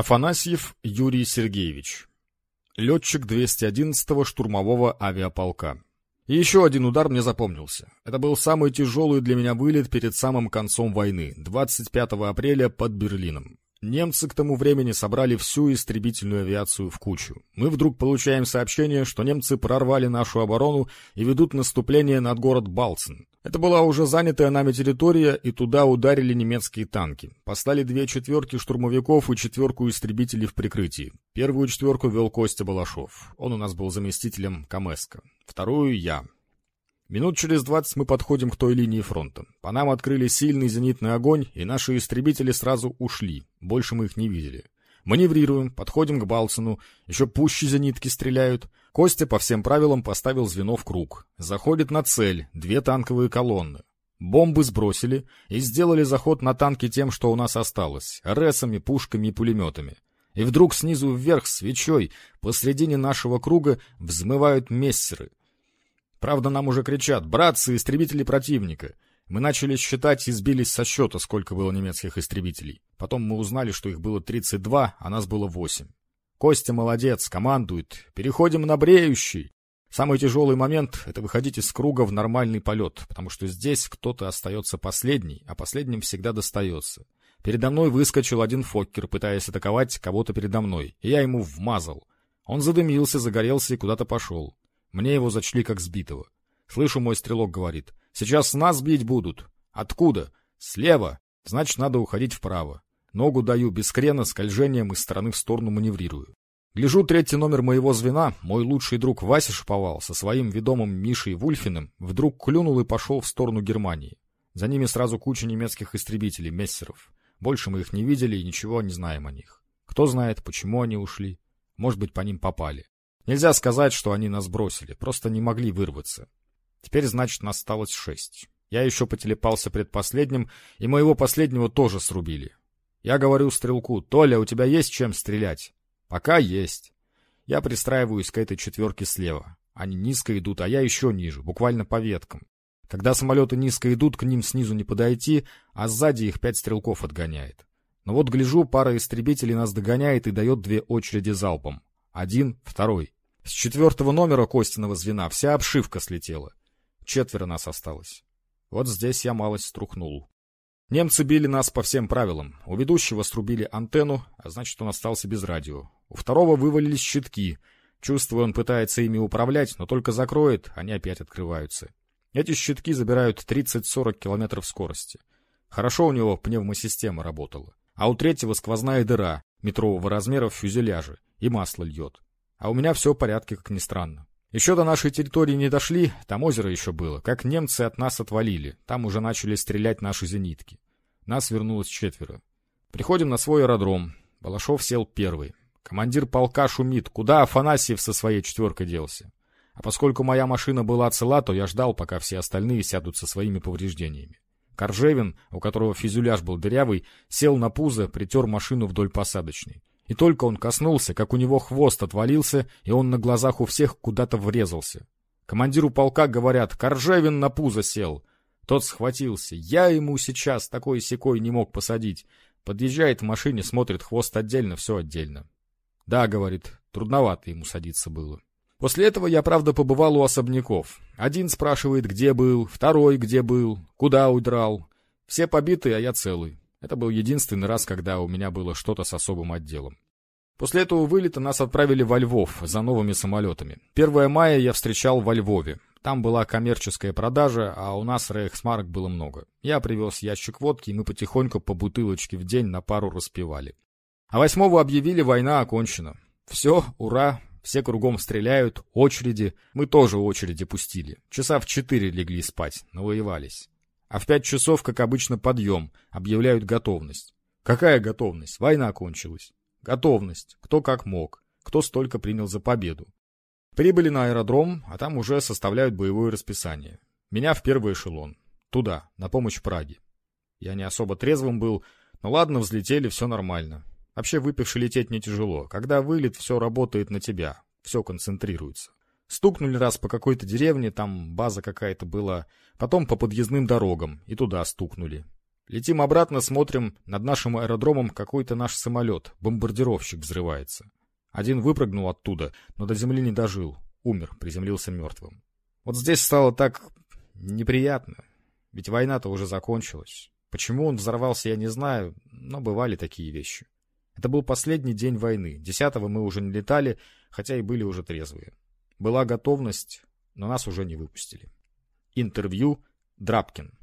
Афанасьев Юрий Сергеевич. Летчик 211-го штурмового авиаполка. И еще один удар мне запомнился. Это был самый тяжелый для меня вылет перед самым концом войны, 25 апреля под Берлином. Немцы к тому времени собрали всю истребительную авиацию в кучу. Мы вдруг получаем сообщение, что немцы прорвали нашу оборону и ведут наступление над город Балцен. Это была уже занятая нами территория, и туда ударили немецкие танки. Послали две четверки штурмовиков и четверку истребителей в прикрытии. Первую четверку вел Костя Балашов. Он у нас был заместителем Камеска. Вторую — я. Минут через двадцать мы подходим к той линии фронта. По нам открыли сильный зенитный огонь, и наши истребители сразу ушли. Больше мы их не видели. Маневрируем, подходим к Балцину, еще пуще зенитки стреляют. Костя по всем правилам поставил звено в круг. Заходит на цель, две танковые колонны. Бомбы сбросили и сделали заход на танки тем, что у нас осталось, РСами, пушками и пулеметами. И вдруг снизу вверх свечой посредине нашего круга взмывают мессеры — Правда, нам уже кричат «Братцы, истребители противника!» Мы начали считать и сбились со счета, сколько было немецких истребителей. Потом мы узнали, что их было 32, а нас было 8. Костя молодец, командует. Переходим на бреющий. Самый тяжелый момент — это выходить из круга в нормальный полет, потому что здесь кто-то остается последний, а последним всегда достается. Передо мной выскочил один фоккер, пытаясь атаковать кого-то передо мной, и я ему вмазал. Он задымился, загорелся и куда-то пошел. Мне его зачли как сбитого. Слышу, мой стрелок говорит. «Сейчас нас бить будут». «Откуда?» «Слева. Значит, надо уходить вправо». Ногу даю без крена, скольжением из стороны в сторону маневрирую. Гляжу, третий номер моего звена, мой лучший друг Вася Шаповал со своим ведомым Мишей Вульфиным, вдруг клюнул и пошел в сторону Германии. За ними сразу куча немецких истребителей, мессеров. Больше мы их не видели и ничего не знаем о них. Кто знает, почему они ушли. Может быть, по ним попали. Нельзя сказать, что они нас бросили, просто не могли вырваться. Теперь, значит, нас осталось шесть. Я еще потелепался предпоследним, и моего последнего тоже срубили. Я говорю стрелку, «Толя, у тебя есть чем стрелять?» «Пока есть». Я пристраиваюсь к этой четверке слева. Они низко идут, а я еще ниже, буквально по веткам. Когда самолеты низко идут, к ним снизу не подойти, а сзади их пять стрелков отгоняет. Но вот гляжу, пара истребителей нас догоняет и дает две очереди залпом. Один, второй. С четвертого номера Костиного звена вся обшивка слетела. Четверо нас осталось. Вот здесь я малость струхнул. Немцы били нас по всем правилам. У ведущего срубили антенну, а значит, он остался без радио. У второго вывалились щитки. Чувствую, он пытается ими управлять, но только закроет, они опять открываются. Эти щитки забирают 30-40 км скорости. Хорошо у него пневмосистема работала. А у третьего сквозная дыра метрового размера в фюзеляже и масло льет. А у меня все в порядке, как ни странно. Еще до нашей территории не дошли, там озеро еще было, как немцы от нас отвалили, там уже начали стрелять наши зенитки. Нас вернулось четверо. Приходим на свой аэродром. Балашов сел первый. Командир полка шумит. Куда Афанасьев со своей четверкой делся? А поскольку моя машина была цела, то я ждал, пока все остальные сядут со своими повреждениями. Коржевин, у которого фюзеляж был дырявый, сел на пузо, притер машину вдоль посадочной. И только он коснулся, как у него хвост отвалился, и он на глазах у всех куда-то врезался. Командиру полка говорят, Коржевин на пузо сел. Тот схватился. Я ему сейчас такой секой не мог посадить. Подъезжает в машине, смотрит хвост отдельно, все отдельно. Да, говорит, трудновато ему садиться было. После этого я, правда, побывал у особняков. Один спрашивает, где был, второй, где был, куда удрал. Все побиты, а я целый. Это был единственный раз, когда у меня было что-то с особым отделом. После этого вылета нас отправили во Львов за новыми самолетами. 1 мая я встречал во Львове. Там была коммерческая продажа, а у нас рейхсмарок было много. Я привез ящик водки, и мы потихоньку по бутылочке в день на пару распивали. А восьмого объявили, война окончена. Все, ура, все кругом стреляют, очереди. Мы тоже очереди пустили. Часа в четыре легли спать, навоевались. А в пять часов, как обычно, подъем. Объявляют готовность. Какая готовность? Война кончилась. Готовность. Кто как мог. Кто столько принял за победу. Прибыли на аэродром, а там уже составляют боевое расписание. Меня в первый эшелон. Туда, на помощь Праге. Я не особо трезвым был, но ладно, взлетели, все нормально. Вообще выпивший лететь не тяжело. Когда вылет, все работает на тебя. Все концентрируется. Стукнули раз по какой-то деревне, там база какая-то была, потом по подъездным дорогам, и туда стукнули. Летим обратно, смотрим, над нашим аэродромом какой-то наш самолет, бомбардировщик взрывается. Один выпрыгнул оттуда, но до земли не дожил, умер, приземлился мертвым. Вот здесь стало так неприятно, ведь война-то уже закончилась. Почему он взорвался, я не знаю, но бывали такие вещи. Это был последний день войны. Десятого мы уже не летали, хотя и были уже трезвые. Была готовность, но нас уже не выпустили. Интервью Драбкин.